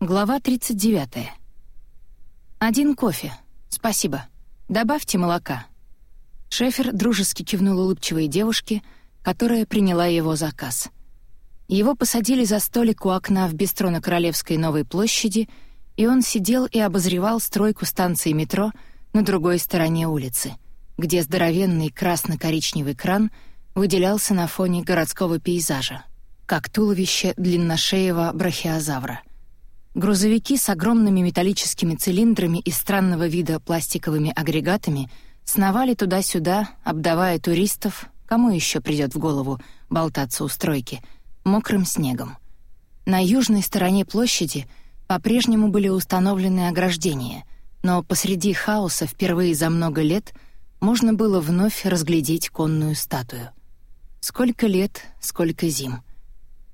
Глава 39. «Один кофе. Спасибо. Добавьте молока». Шефер дружески кивнул улыбчивой девушке, которая приняла его заказ. Его посадили за столик у окна в бистро на Королевской Новой площади, и он сидел и обозревал стройку станции метро на другой стороне улицы, где здоровенный красно-коричневый кран выделялся на фоне городского пейзажа, как туловище длинношеего брахиозавра. Грузовики с огромными металлическими цилиндрами и странного вида пластиковыми агрегатами сновали туда-сюда, обдавая туристов, кому еще придет в голову болтаться у стройки, мокрым снегом. На южной стороне площади по-прежнему были установлены ограждения, но посреди хаоса впервые за много лет можно было вновь разглядеть конную статую. Сколько лет, сколько зим.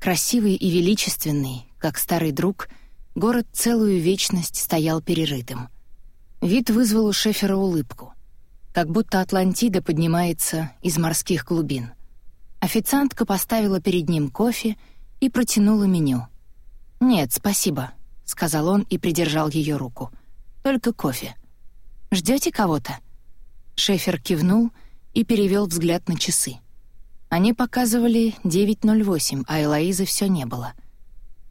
Красивый и величественный, как старый друг — Город целую вечность стоял перерытым. Вид вызвал у Шефера улыбку. Как будто Атлантида поднимается из морских глубин. Официантка поставила перед ним кофе и протянула меню. «Нет, спасибо», — сказал он и придержал ее руку. «Только кофе. Ждете кого-то?» Шефер кивнул и перевел взгляд на часы. Они показывали 9.08, а Элоизы все не было —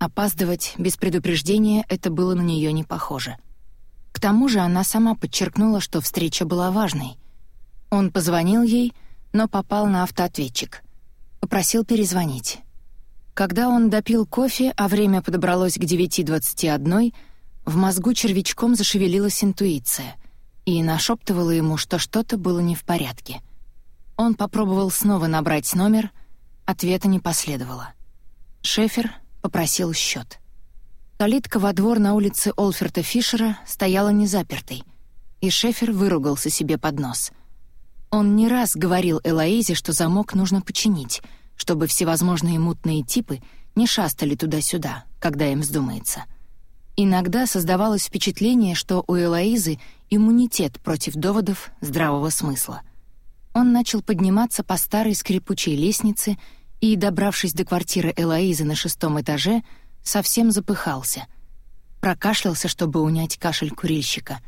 Опаздывать без предупреждения это было на нее не похоже. К тому же она сама подчеркнула, что встреча была важной. Он позвонил ей, но попал на автоответчик. Попросил перезвонить. Когда он допил кофе, а время подобралось к 9.21, в мозгу червячком зашевелилась интуиция и нашептывала ему, что что-то было не в порядке. Он попробовал снова набрать номер, ответа не последовало. Шефер, попросил счет. Калитка во двор на улице Олферта Фишера стояла незапертой, и Шефер выругался себе под нос. Он не раз говорил Элоизе, что замок нужно починить, чтобы всевозможные мутные типы не шастали туда-сюда, когда им вздумается. Иногда создавалось впечатление, что у Элоизы иммунитет против доводов здравого смысла. Он начал подниматься по старой скрипучей лестнице и, добравшись до квартиры Элоизы на шестом этаже, совсем запыхался. Прокашлялся, чтобы унять кашель курильщика,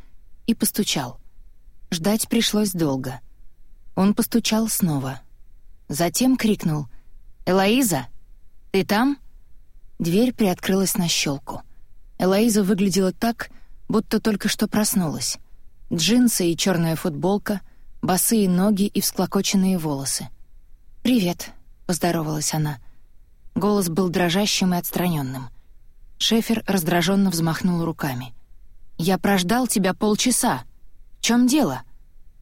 и постучал. Ждать пришлось долго. Он постучал снова. Затем крикнул «Элоиза, ты там?» Дверь приоткрылась на щелку. Элоиза выглядела так, будто только что проснулась. Джинсы и черная футболка, босые ноги и всклокоченные волосы. «Привет», — поздоровалась она. Голос был дрожащим и отстраненным. Шефер раздраженно взмахнул руками. «Я прождал тебя полчаса. В чем дело?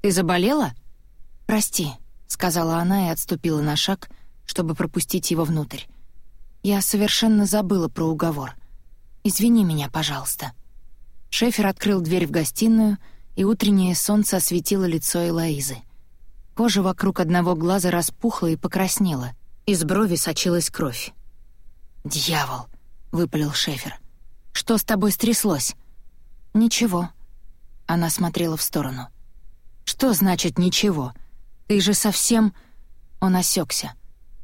Ты заболела?» «Прости», — сказала она и отступила на шаг, чтобы пропустить его внутрь. «Я совершенно забыла про уговор. Извини меня, пожалуйста». Шефер открыл дверь в гостиную, и утреннее солнце осветило лицо Элоизы — Кожа вокруг одного глаза распухла и покраснела. Из брови сочилась кровь. «Дьявол!» — выпалил Шефер. «Что с тобой стряслось?» «Ничего». Она смотрела в сторону. «Что значит «ничего»? Ты же совсем...» Он осекся.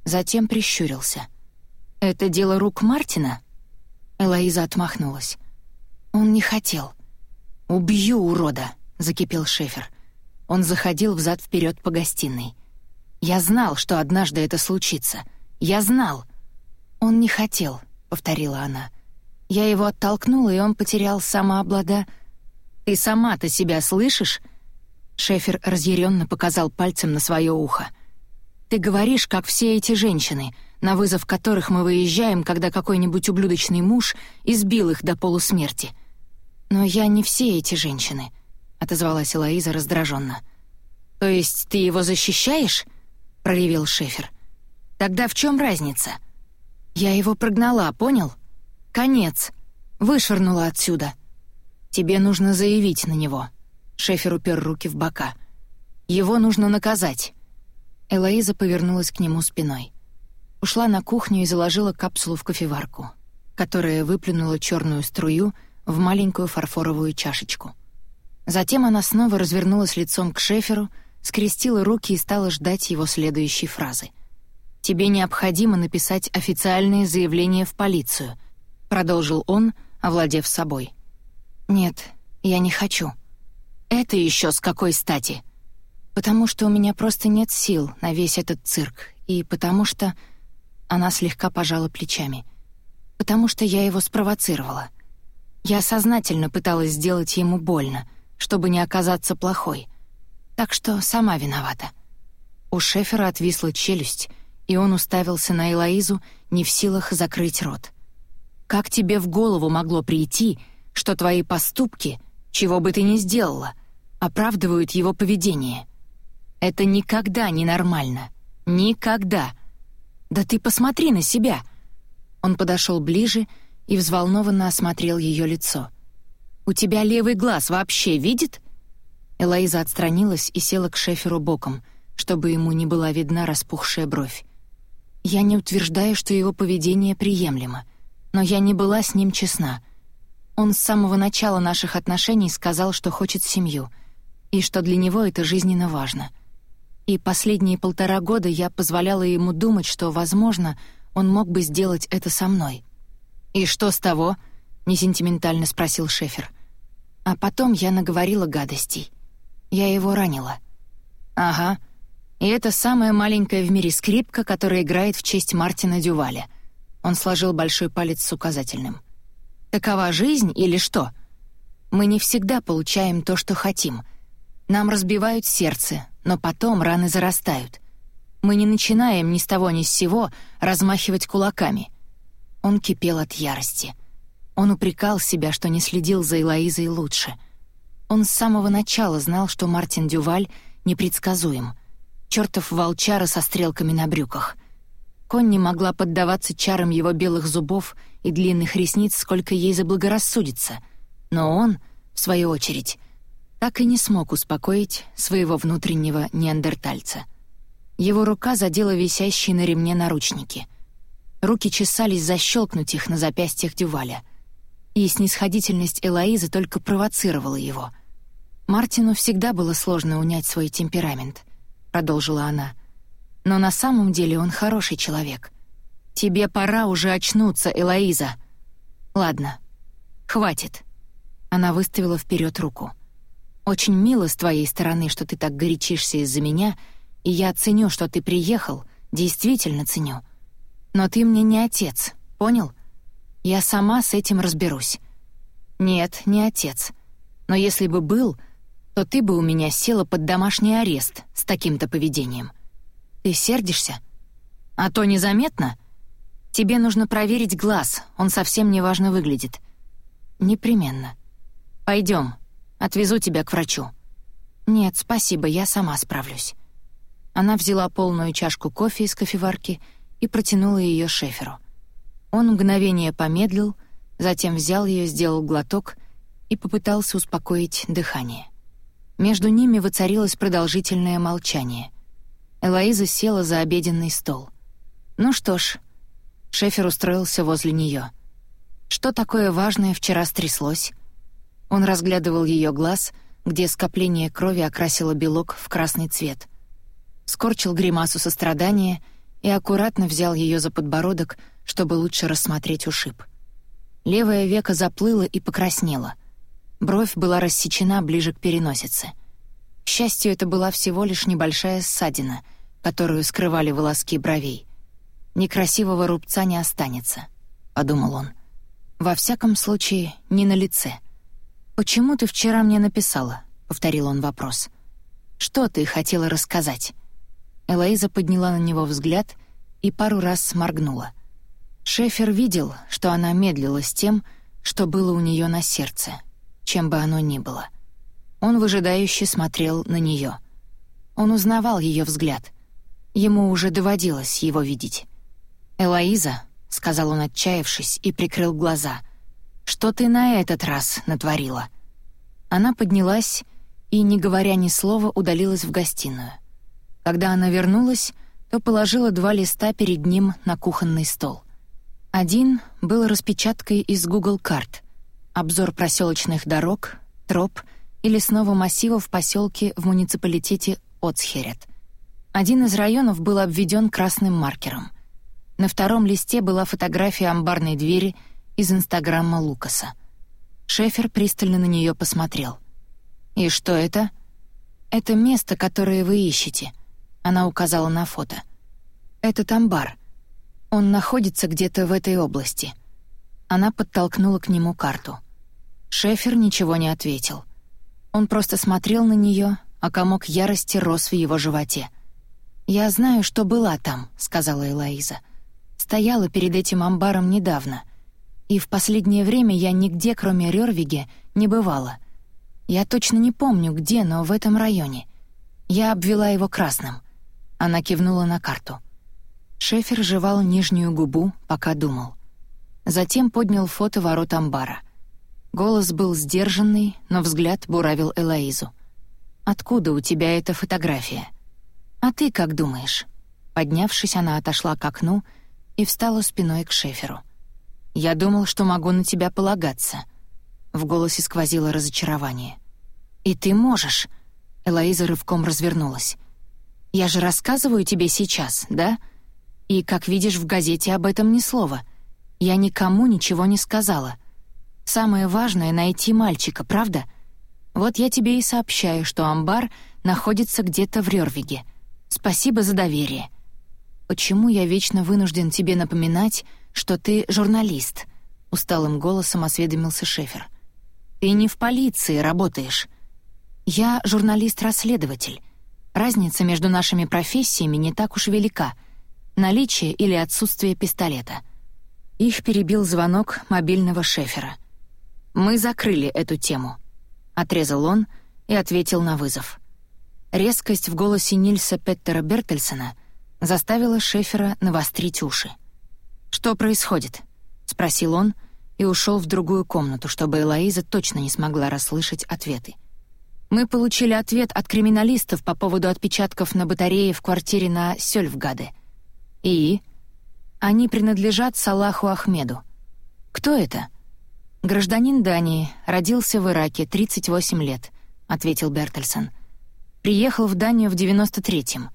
Затем прищурился. «Это дело рук Мартина?» Элоиза отмахнулась. «Он не хотел». «Убью, урода!» — закипел Шефер. Он заходил взад вперед по гостиной. «Я знал, что однажды это случится. Я знал!» «Он не хотел», — повторила она. «Я его оттолкнула, и он потерял самооблада...» «Ты сама-то себя слышишь?» Шефер разъяренно показал пальцем на свое ухо. «Ты говоришь, как все эти женщины, на вызов которых мы выезжаем, когда какой-нибудь ублюдочный муж избил их до полусмерти. Но я не все эти женщины. — отозвалась Элоиза раздраженно. «То есть ты его защищаешь?» — проревел Шефер. «Тогда в чем разница?» «Я его прогнала, понял? Конец. Вышвырнула отсюда. Тебе нужно заявить на него». Шефер упер руки в бока. «Его нужно наказать». Элоиза повернулась к нему спиной. Ушла на кухню и заложила капсулу в кофеварку, которая выплюнула черную струю в маленькую фарфоровую чашечку. Затем она снова развернулась лицом к Шеферу, скрестила руки и стала ждать его следующей фразы. «Тебе необходимо написать официальное заявление в полицию», — продолжил он, овладев собой. «Нет, я не хочу». «Это еще с какой стати?» «Потому что у меня просто нет сил на весь этот цирк, и потому что...» Она слегка пожала плечами. «Потому что я его спровоцировала. Я сознательно пыталась сделать ему больно, чтобы не оказаться плохой. Так что сама виновата». У Шефера отвисла челюсть, и он уставился на Элоизу, не в силах закрыть рот. «Как тебе в голову могло прийти, что твои поступки, чего бы ты ни сделала, оправдывают его поведение? Это никогда не нормально. Никогда. Да ты посмотри на себя!» Он подошел ближе и взволнованно осмотрел ее лицо. «У тебя левый глаз вообще видит?» Элоиза отстранилась и села к Шеферу боком, чтобы ему не была видна распухшая бровь. Я не утверждаю, что его поведение приемлемо, но я не была с ним честна. Он с самого начала наших отношений сказал, что хочет семью, и что для него это жизненно важно. И последние полтора года я позволяла ему думать, что, возможно, он мог бы сделать это со мной. «И что с того?» — несентиментально спросил Шефер. А потом я наговорила гадостей. Я его ранила. «Ага», и это самая маленькая в мире скрипка, которая играет в честь Мартина Дюваля. Он сложил большой палец с указательным. Такова жизнь или что? Мы не всегда получаем то, что хотим. Нам разбивают сердце, но потом раны зарастают. Мы не начинаем ни с того ни с сего размахивать кулаками. Он кипел от ярости. Он упрекал себя, что не следил за Элоизой лучше. Он с самого начала знал, что Мартин Дюваль непредсказуем — чертов волчара со стрелками на брюках. Конни могла поддаваться чарам его белых зубов и длинных ресниц, сколько ей заблагорассудится. Но он, в свою очередь, так и не смог успокоить своего внутреннего неандертальца. Его рука задела висящие на ремне наручники. Руки чесались защелкнуть их на запястьях Дюваля. И снисходительность Элоизы только провоцировала его. Мартину всегда было сложно унять свой темперамент. — продолжила она. «Но на самом деле он хороший человек. Тебе пора уже очнуться, Элоиза». «Ладно, хватит». Она выставила вперед руку. «Очень мило с твоей стороны, что ты так горячишься из-за меня, и я ценю, что ты приехал, действительно ценю. Но ты мне не отец, понял? Я сама с этим разберусь». «Нет, не отец. Но если бы был, то ты бы у меня села под домашний арест с таким-то поведением. Ты сердишься? А то незаметно? Тебе нужно проверить глаз, он совсем неважно выглядит. Непременно. Пойдем, отвезу тебя к врачу. Нет, спасибо, я сама справлюсь. Она взяла полную чашку кофе из кофеварки и протянула ее Шеферу. Он мгновение помедлил, затем взял ее, сделал глоток и попытался успокоить дыхание. Между ними воцарилось продолжительное молчание. Элоиза села за обеденный стол. «Ну что ж...» Шефер устроился возле нее. «Что такое важное вчера стряслось?» Он разглядывал ее глаз, где скопление крови окрасило белок в красный цвет. Скорчил гримасу сострадания и аккуратно взял ее за подбородок, чтобы лучше рассмотреть ушиб. Левое веко заплыло и покраснело — Бровь была рассечена ближе к переносице. К счастью, это была всего лишь небольшая ссадина, которую скрывали волоски бровей. «Некрасивого рубца не останется», — подумал он. «Во всяком случае, не на лице». «Почему ты вчера мне написала?» — повторил он вопрос. «Что ты хотела рассказать?» Элоиза подняла на него взгляд и пару раз сморгнула. Шефер видел, что она медлила с тем, что было у нее на сердце — чем бы оно ни было. Он выжидающе смотрел на нее. Он узнавал ее взгляд. Ему уже доводилось его видеть. «Элоиза», — сказал он, отчаявшись, и прикрыл глаза, — «что ты на этот раз натворила?» Она поднялась и, не говоря ни слова, удалилась в гостиную. Когда она вернулась, то положила два листа перед ним на кухонный стол. Один был распечаткой из Google карт — обзор проселочных дорог, троп и лесного массива в поселке в муниципалитете Оцхерет. Один из районов был обведен красным маркером. На втором листе была фотография амбарной двери из Инстаграма Лукаса. Шефер пристально на нее посмотрел. «И что это?» «Это место, которое вы ищете», — она указала на фото. «Это амбар. Он находится где-то в этой области». Она подтолкнула к нему карту. Шефер ничего не ответил. Он просто смотрел на нее, а комок ярости рос в его животе. «Я знаю, что была там», — сказала Элоиза. «Стояла перед этим амбаром недавно. И в последнее время я нигде, кроме Рёрвиге, не бывала. Я точно не помню, где, но в этом районе. Я обвела его красным». Она кивнула на карту. Шефер жевал нижнюю губу, пока думал. Затем поднял фото ворот амбара. Голос был сдержанный, но взгляд буравил Элоизу. «Откуда у тебя эта фотография?» «А ты как думаешь?» Поднявшись, она отошла к окну и встала спиной к Шеферу. «Я думал, что могу на тебя полагаться». В голосе сквозило разочарование. «И ты можешь!» Элоиза рывком развернулась. «Я же рассказываю тебе сейчас, да? И, как видишь, в газете об этом ни слова. Я никому ничего не сказала. Самое важное — найти мальчика, правда?» Вот я тебе и сообщаю, что амбар находится где-то в Рёрвиге. Спасибо за доверие. Почему я вечно вынужден тебе напоминать, что ты журналист?» — усталым голосом осведомился Шефер. «Ты не в полиции работаешь. Я журналист-расследователь. Разница между нашими профессиями не так уж велика. Наличие или отсутствие пистолета». Их перебил звонок мобильного Шефера. «Мы закрыли эту тему» отрезал он и ответил на вызов. Резкость в голосе Нильса Петтера Бертельсона заставила Шефера навострить уши. «Что происходит?» — спросил он и ушел в другую комнату, чтобы Элоиза точно не смогла расслышать ответы. «Мы получили ответ от криминалистов по поводу отпечатков на батарее в квартире на Сёльфгаде. И? Они принадлежат Салаху Ахмеду. Кто это?» «Гражданин Дании, родился в Ираке, 38 лет», — ответил Бертельсон. «Приехал в Данию в 93-м.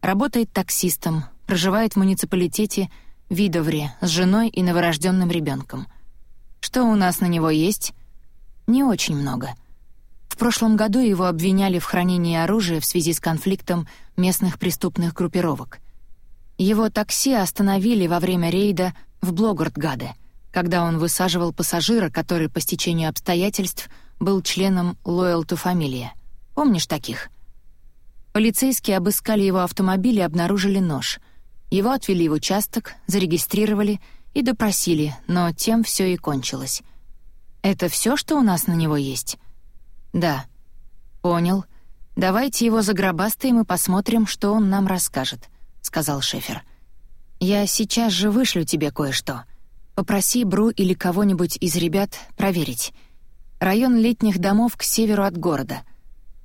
Работает таксистом, проживает в муниципалитете Видовре с женой и новорожденным ребенком. Что у нас на него есть? Не очень много. В прошлом году его обвиняли в хранении оружия в связи с конфликтом местных преступных группировок. Его такси остановили во время рейда в Блогортгаде — когда он высаживал пассажира, который по стечению обстоятельств был членом Loyal Familia. Помнишь таких? Полицейские обыскали его автомобиль и обнаружили нож. Его отвели в участок, зарегистрировали и допросили, но тем все и кончилось. «Это все, что у нас на него есть?» «Да». «Понял. Давайте его загробастаем и посмотрим, что он нам расскажет», — сказал Шефер. «Я сейчас же вышлю тебе кое-что». Попроси Бру или кого-нибудь из ребят проверить. Район летних домов к северу от города.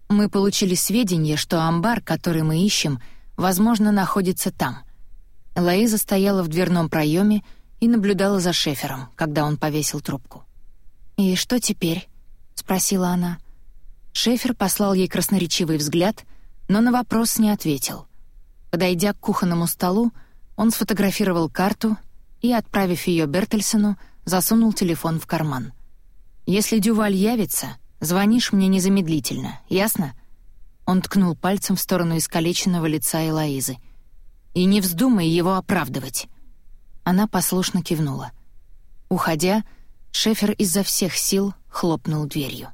Мы получили сведения, что амбар, который мы ищем, возможно, находится там. Лоиза стояла в дверном проеме и наблюдала за Шефером, когда он повесил трубку. «И что теперь?» — спросила она. Шефер послал ей красноречивый взгляд, но на вопрос не ответил. Подойдя к кухонному столу, он сфотографировал карту и, отправив ее Бертельсону, засунул телефон в карман. «Если Дюваль явится, звонишь мне незамедлительно, ясно?» Он ткнул пальцем в сторону искалеченного лица Элоизы. «И не вздумай его оправдывать!» Она послушно кивнула. Уходя, Шефер изо всех сил хлопнул дверью.